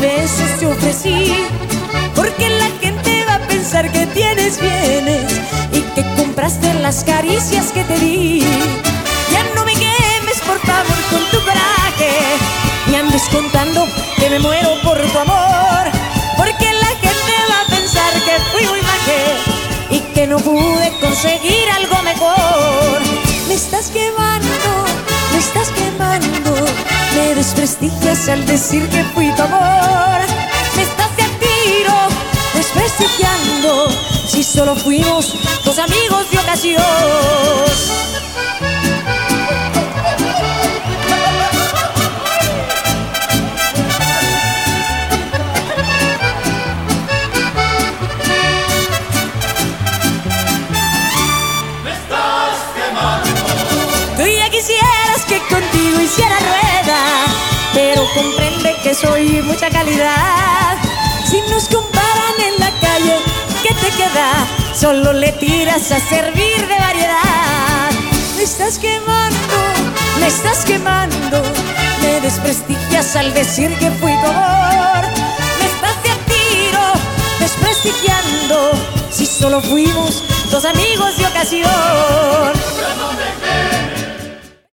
besos te ofrecí, porque la gente va a pensar que tienes bienes y que compraste las caricias que te di. Ya no me quemes, por favor, con tu coraje, ni andes contando que me muero por tu amor, porque la gente va a pensar que fui muy maje y que no pude conseguir algo mejor. Desprestigias al decir que fui tu amor. Me estás de tiro, desprestigiando, si solo fuimos dos amigos de ocasión. Tú ya quisieras que contigo hiciera soy mucha calidad. Si nos comparan en la calle, ¿qué te queda? Solo le tiras a servir de variedad. Me estás quemando, me estás quemando, me desprestigias al decir que fui tu. Me estás de a tiro, desprestigiando, si solo fuimos dos amigos de ocasión.